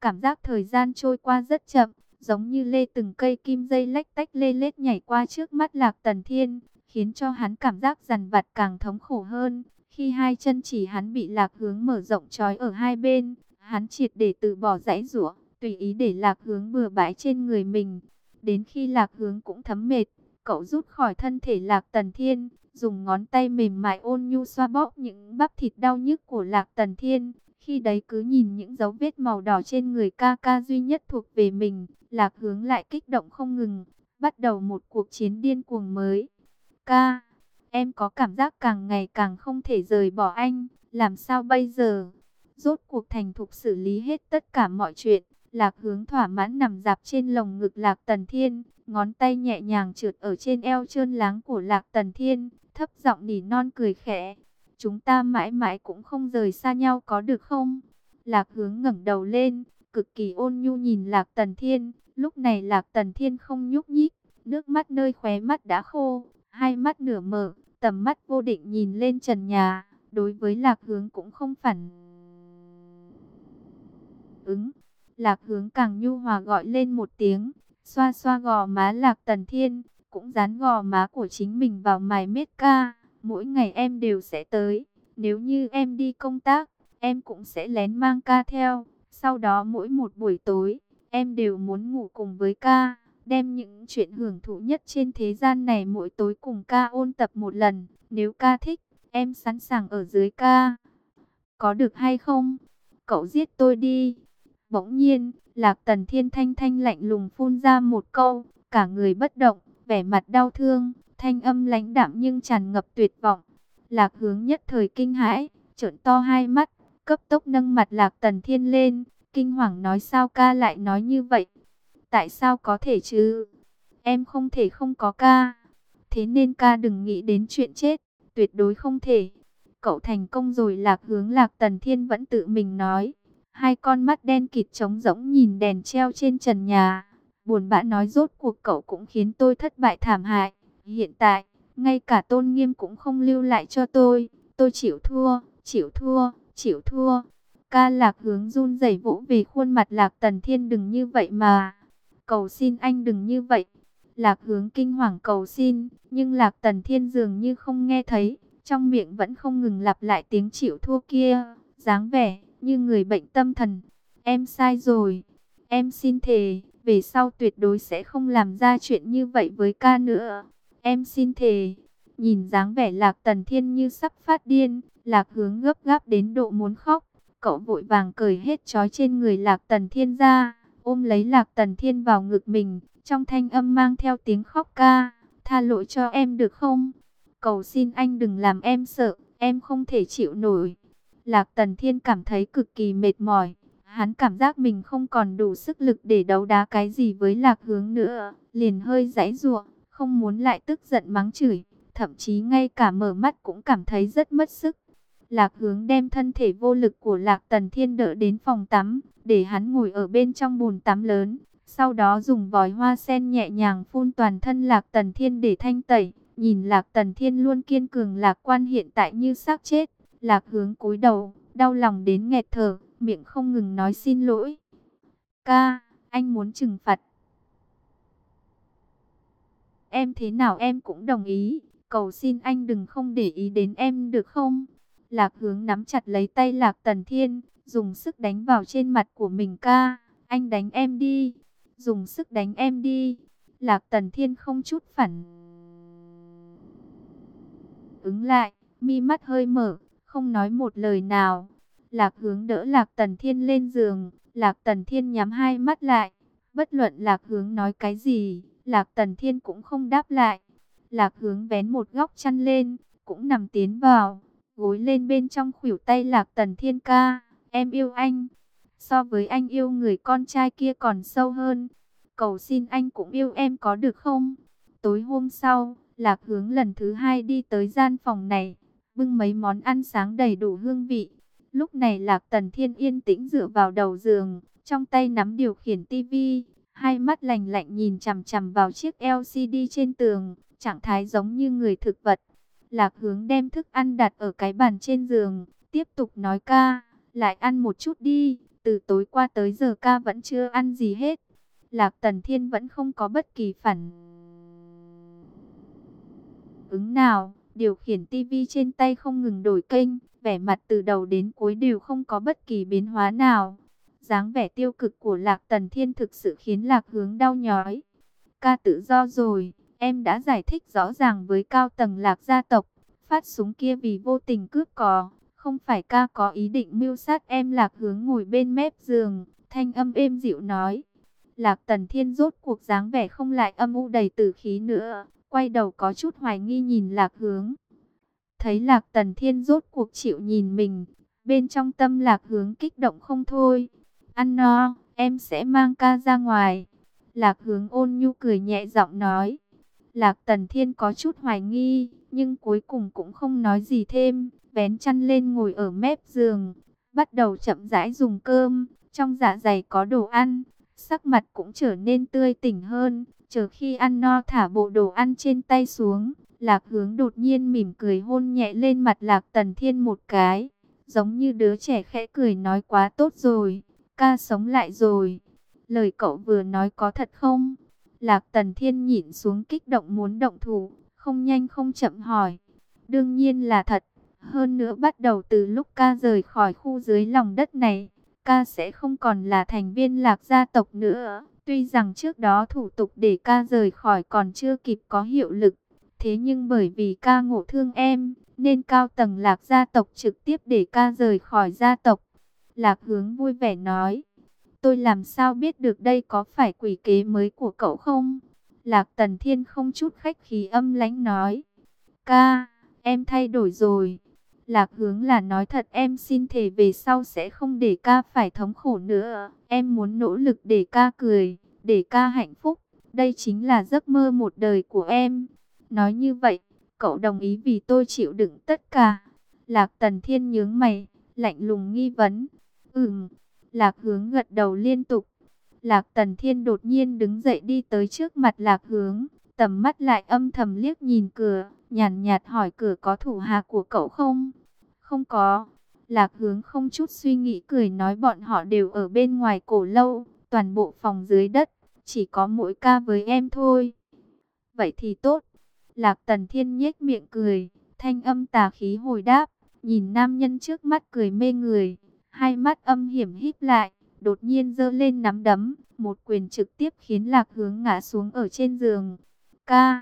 Cảm giác thời gian trôi qua rất chậm, giống như lê từng cây kim dây lách tách lê lết nhảy qua trước mắt lạc tần thiên, khiến cho hắn cảm giác dằn vặt càng thống khổ hơn. Khi hai chân chỉ hắn bị lạc hướng mở rộng trói ở hai bên, Hắn triệt để từ bỏ dãy rủa, tùy ý để lạc hướng bừa bãi trên người mình. Đến khi lạc hướng cũng thấm mệt, cậu rút khỏi thân thể lạc tần thiên, dùng ngón tay mềm mại ôn nhu xoa bóp những bắp thịt đau nhức của lạc tần thiên. Khi đấy cứ nhìn những dấu vết màu đỏ trên người ca ca duy nhất thuộc về mình, lạc hướng lại kích động không ngừng, bắt đầu một cuộc chiến điên cuồng mới. Ca, em có cảm giác càng ngày càng không thể rời bỏ anh, làm sao bây giờ? rốt cuộc thành thục xử lý hết tất cả mọi chuyện. Lạc hướng thỏa mãn nằm dạp trên lồng ngực Lạc Tần Thiên, ngón tay nhẹ nhàng trượt ở trên eo trơn láng của Lạc Tần Thiên, thấp giọng nỉ non cười khẽ. Chúng ta mãi mãi cũng không rời xa nhau có được không? Lạc hướng ngẩng đầu lên, cực kỳ ôn nhu nhìn Lạc Tần Thiên. Lúc này Lạc Tần Thiên không nhúc nhích, nước mắt nơi khóe mắt đã khô, hai mắt nửa mở, tầm mắt vô định nhìn lên trần nhà. Đối với Lạc hướng cũng không phản ứng. Lạc hướng càng nhu hòa gọi lên một tiếng, xoa xoa gò má lạc tần thiên, cũng dán gò má của chính mình vào mài mết ca. Mỗi ngày em đều sẽ tới, nếu như em đi công tác, em cũng sẽ lén mang ca theo. Sau đó mỗi một buổi tối, em đều muốn ngủ cùng với ca, đem những chuyện hưởng thụ nhất trên thế gian này mỗi tối cùng ca ôn tập một lần. Nếu ca thích, em sẵn sàng ở dưới ca. Có được hay không? Cậu giết tôi đi. Bỗng nhiên, Lạc Tần Thiên thanh thanh lạnh lùng phun ra một câu, cả người bất động, vẻ mặt đau thương, thanh âm lãnh đạm nhưng tràn ngập tuyệt vọng. Lạc hướng nhất thời kinh hãi, trợn to hai mắt, cấp tốc nâng mặt Lạc Tần Thiên lên, kinh hoàng nói sao ca lại nói như vậy. Tại sao có thể chứ? Em không thể không có ca. Thế nên ca đừng nghĩ đến chuyện chết, tuyệt đối không thể. Cậu thành công rồi lạc hướng Lạc Tần Thiên vẫn tự mình nói. Hai con mắt đen kịt trống rỗng nhìn đèn treo trên trần nhà. Buồn bã nói rốt cuộc cậu cũng khiến tôi thất bại thảm hại. Hiện tại, ngay cả tôn nghiêm cũng không lưu lại cho tôi. Tôi chịu thua, chịu thua, chịu thua. Ca lạc hướng run rẩy vỗ về khuôn mặt lạc tần thiên đừng như vậy mà. Cầu xin anh đừng như vậy. Lạc hướng kinh hoàng cầu xin, nhưng lạc tần thiên dường như không nghe thấy. Trong miệng vẫn không ngừng lặp lại tiếng chịu thua kia, dáng vẻ như người bệnh tâm thần. Em sai rồi, em xin thề, về sau tuyệt đối sẽ không làm ra chuyện như vậy với ca nữa. Em xin thề, nhìn dáng vẻ lạc tần thiên như sắp phát điên, lạc hướng gấp gáp đến độ muốn khóc. Cậu vội vàng cởi hết trói trên người lạc tần thiên ra, ôm lấy lạc tần thiên vào ngực mình, trong thanh âm mang theo tiếng khóc ca, tha lỗi cho em được không? Cầu xin anh đừng làm em sợ, em không thể chịu nổi. Lạc Tần Thiên cảm thấy cực kỳ mệt mỏi. Hắn cảm giác mình không còn đủ sức lực để đấu đá cái gì với Lạc Hướng nữa. Liền hơi giãy giụa, không muốn lại tức giận mắng chửi. Thậm chí ngay cả mở mắt cũng cảm thấy rất mất sức. Lạc Hướng đem thân thể vô lực của Lạc Tần Thiên đỡ đến phòng tắm, để hắn ngồi ở bên trong bồn tắm lớn. Sau đó dùng vòi hoa sen nhẹ nhàng phun toàn thân Lạc Tần Thiên để thanh tẩy. Nhìn Lạc Tần Thiên luôn kiên cường lạc quan hiện tại như xác chết. Lạc hướng cúi đầu, đau lòng đến nghẹt thở, miệng không ngừng nói xin lỗi. Ca, anh muốn trừng phạt. Em thế nào em cũng đồng ý, cầu xin anh đừng không để ý đến em được không? Lạc hướng nắm chặt lấy tay Lạc Tần Thiên, dùng sức đánh vào trên mặt của mình ca. Anh đánh em đi, dùng sức đánh em đi. Lạc Tần Thiên không chút phản ứng lại, mi mắt hơi mở, không nói một lời nào. Lạc hướng đỡ Lạc Tần Thiên lên giường, Lạc Tần Thiên nhắm hai mắt lại. Bất luận Lạc hướng nói cái gì, Lạc Tần Thiên cũng không đáp lại. Lạc hướng vén một góc chăn lên, cũng nằm tiến vào, gối lên bên trong khuỷu tay Lạc Tần Thiên ca. Em yêu anh, so với anh yêu người con trai kia còn sâu hơn. Cầu xin anh cũng yêu em có được không? Tối hôm sau, Lạc hướng lần thứ hai đi tới gian phòng này, bưng mấy món ăn sáng đầy đủ hương vị. Lúc này Lạc Tần Thiên yên tĩnh dựa vào đầu giường, trong tay nắm điều khiển tivi, hai mắt lạnh lạnh nhìn chằm chằm vào chiếc LCD trên tường, trạng thái giống như người thực vật. Lạc hướng đem thức ăn đặt ở cái bàn trên giường, tiếp tục nói ca, lại ăn một chút đi, từ tối qua tới giờ ca vẫn chưa ăn gì hết. Lạc Tần Thiên vẫn không có bất kỳ phản ứng nào. Điều khiển tivi trên tay không ngừng đổi kênh, vẻ mặt từ đầu đến cuối đều không có bất kỳ biến hóa nào. dáng vẻ tiêu cực của Lạc Tần Thiên thực sự khiến Lạc Hướng đau nhói. Ca tự do rồi, em đã giải thích rõ ràng với cao tầng Lạc gia tộc. Phát súng kia vì vô tình cướp có, không phải ca có ý định mưu sát em Lạc Hướng ngồi bên mép giường, thanh âm êm dịu nói. Lạc Tần Thiên rốt cuộc dáng vẻ không lại âm u đầy tử khí nữa, quay đầu có chút hoài nghi nhìn lạc hướng. Thấy lạc tần thiên rốt cuộc chịu nhìn mình, bên trong tâm lạc hướng kích động không thôi. Ăn no, em sẽ mang ca ra ngoài. Lạc hướng ôn nhu cười nhẹ giọng nói. Lạc tần thiên có chút hoài nghi, nhưng cuối cùng cũng không nói gì thêm. Vén chăn lên ngồi ở mép giường, bắt đầu chậm rãi dùng cơm. Trong dạ dày có đồ ăn, sắc mặt cũng trở nên tươi tỉnh hơn. Chờ khi ăn no thả bộ đồ ăn trên tay xuống, Lạc Hướng đột nhiên mỉm cười hôn nhẹ lên mặt Lạc Tần Thiên một cái, giống như đứa trẻ khẽ cười nói quá tốt rồi, ca sống lại rồi. Lời cậu vừa nói có thật không? Lạc Tần Thiên nhịn xuống kích động muốn động thủ, không nhanh không chậm hỏi. Đương nhiên là thật, hơn nữa bắt đầu từ lúc ca rời khỏi khu dưới lòng đất này, ca sẽ không còn là thành viên lạc gia tộc nữa. Tuy rằng trước đó thủ tục để ca rời khỏi còn chưa kịp có hiệu lực, thế nhưng bởi vì ca ngộ thương em, nên cao tầng lạc gia tộc trực tiếp để ca rời khỏi gia tộc. Lạc hướng vui vẻ nói, tôi làm sao biết được đây có phải quỷ kế mới của cậu không? Lạc tần thiên không chút khách khí âm lãnh nói, ca, em thay đổi rồi. Lạc hướng là nói thật em xin thề về sau sẽ không để ca phải thống khổ nữa. Em muốn nỗ lực để ca cười, để ca hạnh phúc. Đây chính là giấc mơ một đời của em. Nói như vậy, cậu đồng ý vì tôi chịu đựng tất cả. Lạc tần thiên nhướng mày, lạnh lùng nghi vấn. Ừm, lạc hướng gật đầu liên tục. Lạc Tần Thiên đột nhiên đứng dậy đi tới trước mặt Lạc Hướng, tầm mắt lại âm thầm liếc nhìn cửa, nhàn nhạt hỏi cửa có thủ hạ của cậu không? Không có. Lạc Hướng không chút suy nghĩ cười nói bọn họ đều ở bên ngoài cổ lâu, toàn bộ phòng dưới đất, chỉ có mỗi ca với em thôi. Vậy thì tốt. Lạc Tần Thiên nhếch miệng cười, thanh âm tà khí hồi đáp, nhìn nam nhân trước mắt cười mê người, hai mắt âm hiểm híp lại, đột nhiên giơ lên nắm đấm, một quyền trực tiếp khiến Lạc Hướng ngã xuống ở trên giường. Ca,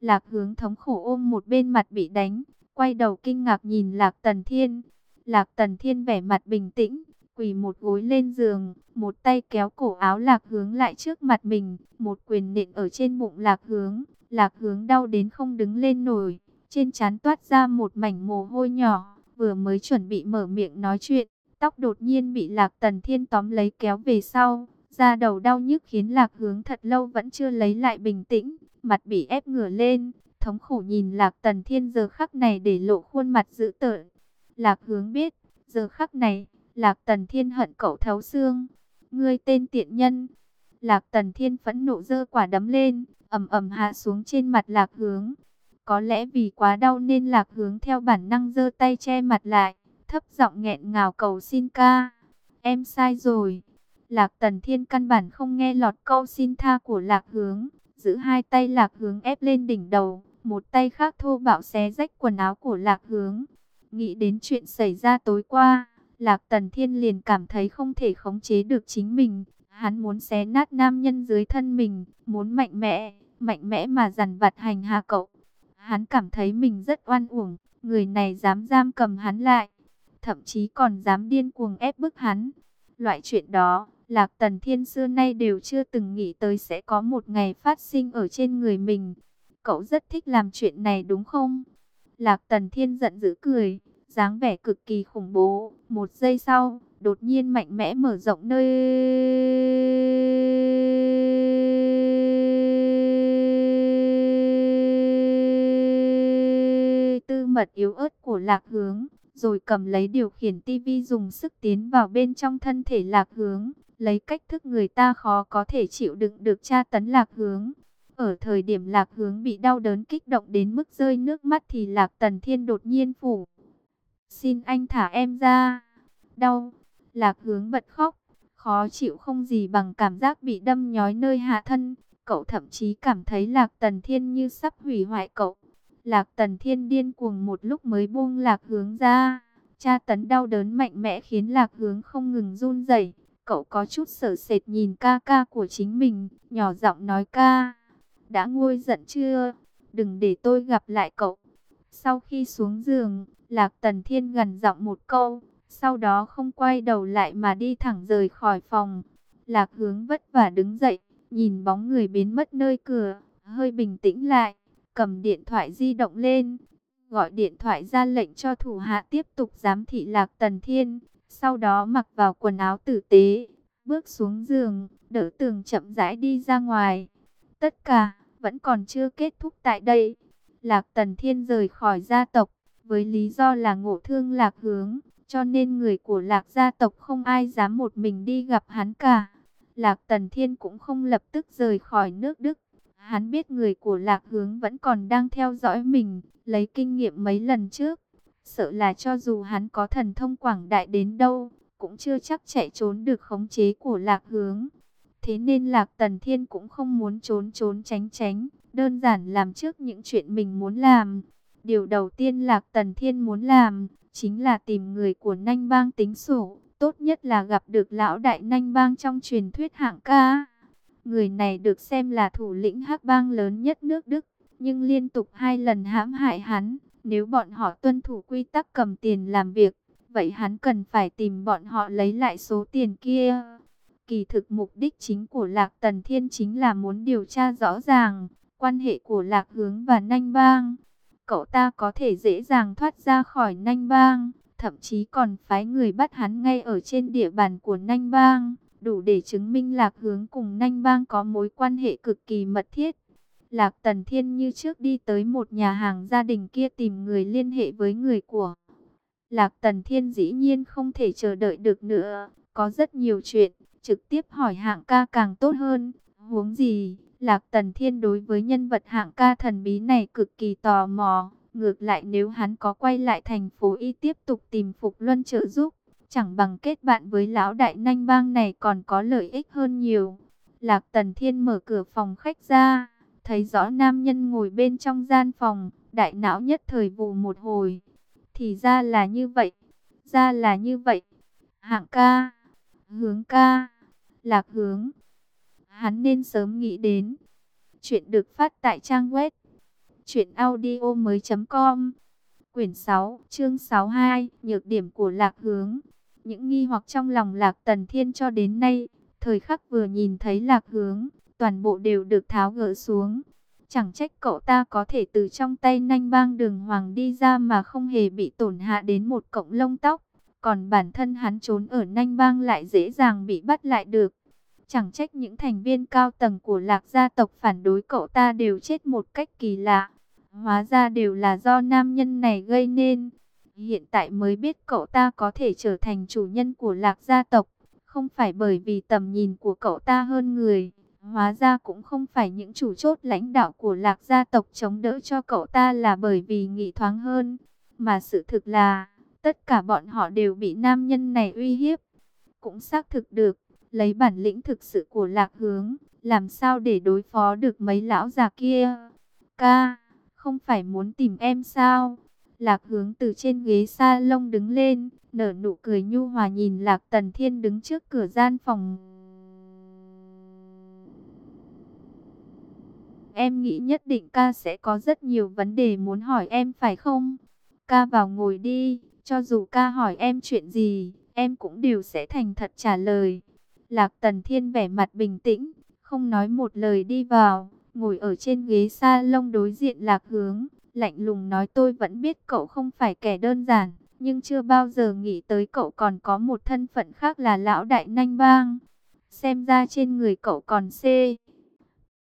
Lạc Hướng thống khổ ôm một bên mặt bị đánh, quay đầu kinh ngạc nhìn Lạc Tần Thiên. Lạc Tần Thiên vẻ mặt bình tĩnh, quỳ một gối lên giường, một tay kéo cổ áo Lạc Hướng lại trước mặt mình, một quyền nện ở trên bụng Lạc Hướng. Lạc Hướng đau đến không đứng lên nổi, trên trán toát ra một mảnh mồ hôi nhỏ, vừa mới chuẩn bị mở miệng nói chuyện, tóc đột nhiên bị Lạc Tần Thiên tóm lấy kéo về sau, da đầu đau nhức khiến Lạc Hướng thật lâu vẫn chưa lấy lại bình tĩnh, mặt bị ép ngửa lên, thống khổ nhìn Lạc Tần Thiên giờ khắc này để lộ khuôn mặt dữ tợn. Lạc Hướng biết, giờ khắc này, Lạc Tần Thiên hận cậu thấu xương. Ngươi tên tiện nhân. Lạc Tần Thiên phẫn nộ giơ quả đấm lên, ầm ầm hạ xuống trên mặt Lạc Hướng. Có lẽ vì quá đau nên Lạc Hướng theo bản năng giơ tay che mặt lại, thấp giọng nghẹn ngào cầu xin ca. Em sai rồi. Lạc Tần Thiên căn bản không nghe lọt câu xin tha của Lạc Hướng, giữ hai tay Lạc Hướng ép lên đỉnh đầu, một tay khác thô bạo xé rách quần áo của Lạc Hướng. Nghĩ đến chuyện xảy ra tối qua, Lạc Tần Thiên liền cảm thấy không thể khống chế được chính mình. Hắn muốn xé nát nam nhân dưới thân mình, muốn mạnh mẽ, mạnh mẽ mà dằn vặt hành hạ cậu. Hắn cảm thấy mình rất oan uổng, người này dám giam cầm hắn lại, thậm chí còn dám điên cuồng ép bức hắn. Loại chuyện đó, Lạc Tần Thiên xưa nay đều chưa từng nghĩ tới sẽ có một ngày phát sinh ở trên người mình. Cậu rất thích làm chuyện này đúng không? Lạc Tần Thiên giận dữ cười, dáng vẻ cực kỳ khủng bố. Một giây sau, đột nhiên mạnh mẽ mở rộng nơi... Tư mật yếu ớt của lạc hướng, rồi cầm lấy điều khiển tivi dùng sức tiến vào bên trong thân thể lạc hướng, lấy cách thức người ta khó có thể chịu đựng được tra tấn lạc hướng. Ở thời điểm lạc hướng bị đau đớn kích động đến mức rơi nước mắt thì lạc tần thiên đột nhiên phủ. Xin anh thả em ra. Đau. Lạc hướng bật khóc. Khó chịu không gì bằng cảm giác bị đâm nhói nơi hạ thân. Cậu thậm chí cảm thấy lạc tần thiên như sắp hủy hoại cậu. Lạc tần thiên điên cuồng một lúc mới buông lạc hướng ra. Cha tấn đau đớn mạnh mẽ khiến lạc hướng không ngừng run rẩy. Cậu có chút sợ sệt nhìn ca ca của chính mình, nhỏ giọng nói ca. Đã nguôi giận chưa? Đừng để tôi gặp lại cậu. Sau khi xuống giường, Lạc Tần Thiên gần giọng một câu, sau đó không quay đầu lại mà đi thẳng rời khỏi phòng. Lạc hướng vất vả đứng dậy, nhìn bóng người biến mất nơi cửa, hơi bình tĩnh lại, cầm điện thoại di động lên, gọi điện thoại ra lệnh cho thủ hạ tiếp tục giám thị Lạc Tần Thiên, sau đó mặc vào quần áo tử tế, bước xuống giường, đỡ tường chậm rãi đi ra ngoài. Tất cả vẫn còn chưa kết thúc tại đây. Lạc Tần Thiên rời khỏi gia tộc, với lý do là ngộ thương lạc hướng, cho nên người của lạc gia tộc không ai dám một mình đi gặp hắn cả. Lạc Tần Thiên cũng không lập tức rời khỏi nước Đức. Hắn biết người của lạc hướng vẫn còn đang theo dõi mình, lấy kinh nghiệm mấy lần trước. Sợ là cho dù hắn có thần thông quảng đại đến đâu, cũng chưa chắc chạy trốn được khống chế của lạc hướng. Thế nên lạc tần thiên cũng không muốn trốn trốn tránh tránh, đơn giản làm trước những chuyện mình muốn làm. Điều đầu tiên Lạc Tần Thiên muốn làm, chính là tìm người của Nanh Bang tính sổ. Tốt nhất là gặp được lão đại Nanh Bang trong truyền thuyết hạng ca. Người này được xem là thủ lĩnh hắc bang lớn nhất nước Đức, nhưng liên tục hai lần hãm hại hắn. Nếu bọn họ tuân thủ quy tắc cầm tiền làm việc, vậy hắn cần phải tìm bọn họ lấy lại số tiền kia. Kỳ thực mục đích chính của Lạc Tần Thiên chính là muốn điều tra rõ ràng quan hệ của Lạc Hướng và Nanh Bang cậu ta có thể dễ dàng thoát ra khỏi nanh bang, thậm chí còn phái người bắt hắn ngay ở trên địa bàn của nanh bang, đủ để chứng minh lạc hướng cùng nanh bang có mối quan hệ cực kỳ mật thiết. Lạc Tần Thiên như trước đi tới một nhà hàng gia đình kia tìm người liên hệ với người của. Lạc Tần Thiên dĩ nhiên không thể chờ đợi được nữa, có rất nhiều chuyện, trực tiếp hỏi hạng ca càng tốt hơn. Huống gì, Lạc Tần Thiên đối với nhân vật hạng ca thần bí này cực kỳ tò mò. Ngược lại nếu hắn có quay lại thành phố y tiếp tục tìm Phục Luân trợ giúp, chẳng bằng kết bạn với lão đại nanh bang này còn có lợi ích hơn nhiều. Lạc Tần Thiên mở cửa phòng khách ra, thấy rõ nam nhân ngồi bên trong gian phòng, đại não nhất thời vụ một hồi. Thì ra là như vậy, ra là như vậy. Hạng ca, hướng ca, lạc hướng. Hắn nên sớm nghĩ đến. Chuyện được phát tại trang web truyệnaudiomoi.com. Quyển 6, chương 62, nhược điểm của Lạc Hướng. Những nghi hoặc trong lòng Lạc Tần Thiên cho đến nay, thời khắc vừa nhìn thấy Lạc Hướng, toàn bộ đều được tháo gỡ xuống. Chẳng trách cậu ta có thể từ trong tay nanh bang đường hoàng đi ra mà không hề bị tổn hạ đến một cọng lông tóc. Còn bản thân hắn trốn ở nanh bang lại dễ dàng bị bắt lại được. Chẳng trách những thành viên cao tầng của lạc gia tộc phản đối cậu ta đều chết một cách kỳ lạ. Hóa ra đều là do nam nhân này gây nên. Hiện tại mới biết cậu ta có thể trở thành chủ nhân của lạc gia tộc. Không phải bởi vì tầm nhìn của cậu ta hơn người. Hóa ra cũng không phải những chủ chốt lãnh đạo của lạc gia tộc chống đỡ cho cậu ta là bởi vì nghĩ thoáng hơn. Mà sự thực là, tất cả bọn họ đều bị nam nhân này uy hiếp. Cũng xác thực được, lấy bản lĩnh thực sự của lạc hướng, làm sao để đối phó được mấy lão già kia. Ca, không phải muốn tìm em sao? Lạc hướng từ trên ghế sa lông đứng lên, nở nụ cười nhu hòa nhìn Lạc Tần Thiên đứng trước cửa gian phòng. Em nghĩ nhất định ca sẽ có rất nhiều vấn đề muốn hỏi em phải không? Ca vào ngồi đi, cho dù ca hỏi em chuyện gì, em cũng đều sẽ thành thật trả lời. Lạc Tần Thiên vẻ mặt bình tĩnh, không nói một lời đi vào, ngồi ở trên ghế sa lông đối diện Lạc Hướng, lạnh lùng nói tôi vẫn biết cậu không phải kẻ đơn giản, nhưng chưa bao giờ nghĩ tới cậu còn có một thân phận khác là lão đại nanh bang. Xem ra trên người cậu còn xê.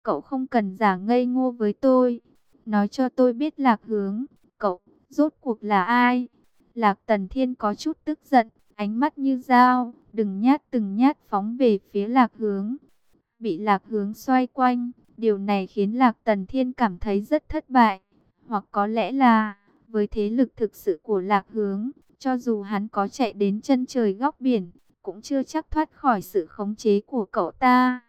Cậu không cần giả ngây ngô với tôi. Nói cho tôi biết lạc hướng. Cậu, rốt cuộc là ai? Lạc Tần Thiên có chút tức giận, ánh mắt như dao, đừng nhát từng nhát phóng về phía lạc hướng. Bị lạc hướng xoay quanh, điều này khiến lạc Tần Thiên cảm thấy rất thất bại. Hoặc có lẽ là, với thế lực thực sự của lạc hướng, cho dù hắn có chạy đến chân trời góc biển, cũng chưa chắc thoát khỏi sự khống chế của cậu ta.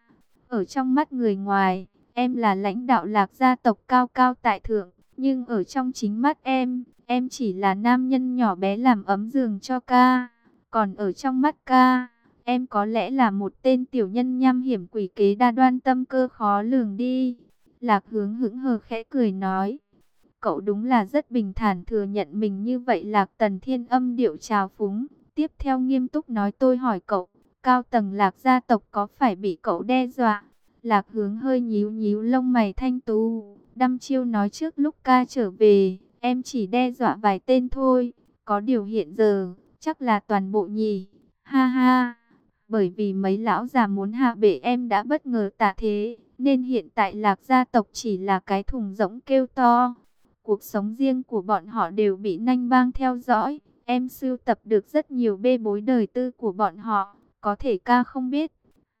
Ở trong mắt người ngoài, em là lãnh đạo lạc gia tộc cao cao tại thượng, nhưng ở trong chính mắt em, em chỉ là nam nhân nhỏ bé làm ấm giường cho ca. Còn ở trong mắt ca, em có lẽ là một tên tiểu nhân nham hiểm quỷ kế đa đoan tâm cơ khó lường đi. Lạc hướng hững hờ khẽ cười nói. Cậu đúng là rất bình thản thừa nhận mình như vậy Lạc tần thiên âm điệu trào phúng. Tiếp theo nghiêm túc nói tôi hỏi cậu, cao tầng lạc gia tộc có phải bị cậu đe dọa? Lạc hướng hơi nhíu nhíu lông mày thanh tú, đăm chiêu nói trước lúc ca trở về, em chỉ đe dọa vài tên thôi, có điều hiện giờ, chắc là toàn bộ nhỉ, ha ha, bởi vì mấy lão già muốn hạ bệ em đã bất ngờ tạ thế, nên hiện tại lạc gia tộc chỉ là cái thùng rỗng kêu to. Cuộc sống riêng của bọn họ đều bị nanh bang theo dõi, em sưu tập được rất nhiều bê bối đời tư của bọn họ, có thể ca không biết.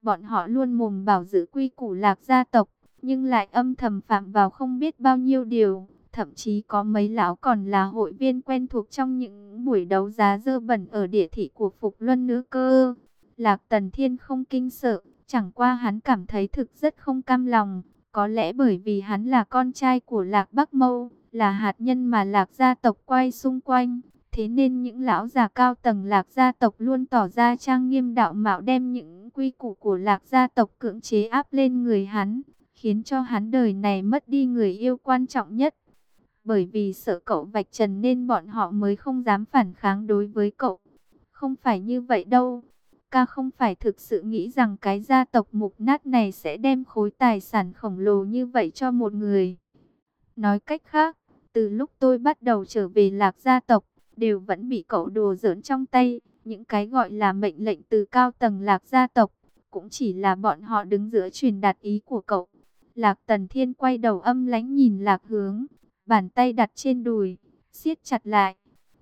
Bọn họ luôn mồm bảo giữ quy củ lạc gia tộc, nhưng lại âm thầm phạm vào không biết bao nhiêu điều. Thậm chí có mấy lão còn là hội viên quen thuộc trong những buổi đấu giá dơ bẩn ở địa thị của Phục Luân nữ cơ. Lạc Tần Thiên không kinh sợ, chẳng qua hắn cảm thấy thực rất không cam lòng. Có lẽ bởi vì hắn là con trai của Lạc Bắc Mâu, là hạt nhân mà Lạc gia tộc quay xung quanh. Thế nên những lão già cao tầng lạc gia tộc luôn tỏ ra trang nghiêm đạo mạo đem những quy củ của lạc gia tộc cưỡng chế áp lên người hắn, khiến cho hắn đời này mất đi người yêu quan trọng nhất. Bởi vì sợ cậu vạch trần nên bọn họ mới không dám phản kháng đối với cậu. Không phải như vậy đâu. Ca không phải thực sự nghĩ rằng cái gia tộc mục nát này sẽ đem khối tài sản khổng lồ như vậy cho một người. Nói cách khác, từ lúc tôi bắt đầu trở về lạc gia tộc, đều vẫn bị cậu đồ giỡn trong tay. Những cái gọi là mệnh lệnh từ cao tầng lạc gia tộc, cũng chỉ là bọn họ đứng giữa truyền đạt ý của cậu. Lạc Tần Thiên quay đầu âm lánh nhìn Lạc Hướng, bàn tay đặt trên đùi, siết chặt lại.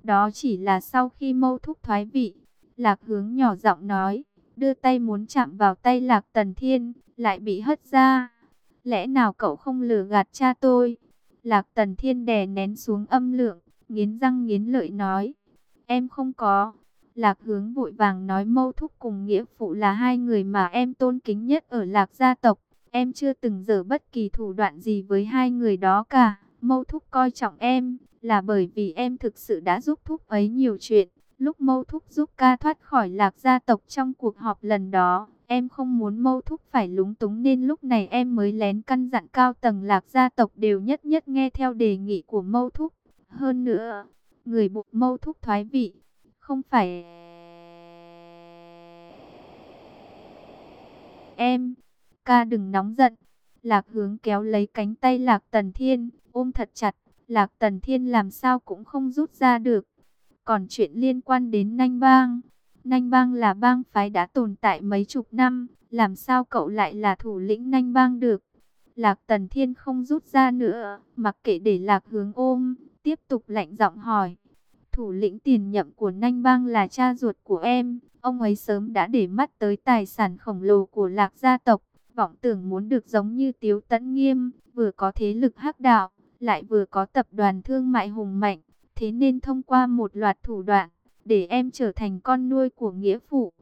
Đó chỉ là sau khi mâu thúc thoái vị. Lạc Hướng nhỏ giọng nói, đưa tay muốn chạm vào tay Lạc Tần Thiên, lại bị hất ra. Lẽ nào cậu không lừa gạt cha tôi? Lạc Tần Thiên đè nén xuống âm lượng, nghiến răng nghiến lợi nói. Em không có. Lạc hướng vội vàng nói mâu thúc cùng nghĩa phụ là hai người mà em tôn kính nhất ở lạc gia tộc. Em chưa từng dở bất kỳ thủ đoạn gì với hai người đó cả. Mâu thúc coi trọng em là bởi vì em thực sự đã giúp thúc ấy nhiều chuyện. Lúc mâu thúc giúp ca thoát khỏi lạc gia tộc trong cuộc họp lần đó, em không muốn mâu thúc phải lúng túng nên lúc này em mới lén căn dặn cao tầng lạc gia tộc đều nhất nhất nghe theo đề nghị của mâu thúc. Hơn nữa, người buộc mâu thúc thoái vị, không phải... Em, ca đừng nóng giận. Lạc hướng kéo lấy cánh tay Lạc Tần Thiên, ôm thật chặt. Lạc Tần Thiên làm sao cũng không rút ra được. Còn chuyện liên quan đến Nanh Bang. Nanh Bang là bang phái đã tồn tại mấy chục năm. Làm sao cậu lại là thủ lĩnh Nanh Bang được? Lạc Tần Thiên không rút ra nữa. Mặc kệ để Lạc hướng ôm. Tiếp tục lạnh giọng hỏi. Thủ lĩnh tiền nhậm của Nanh Bang là cha ruột của em. Ông ấy sớm đã để mắt tới tài sản khổng lồ của Lạc gia tộc. Vọng tưởng muốn được giống như Tiếu Tấn Nghiêm. Vừa có thế lực hắc đạo lại vừa có tập đoàn thương mại hùng mạnh, thế nên thông qua một loạt thủ đoạn, để em trở thành con nuôi của nghĩa phụ,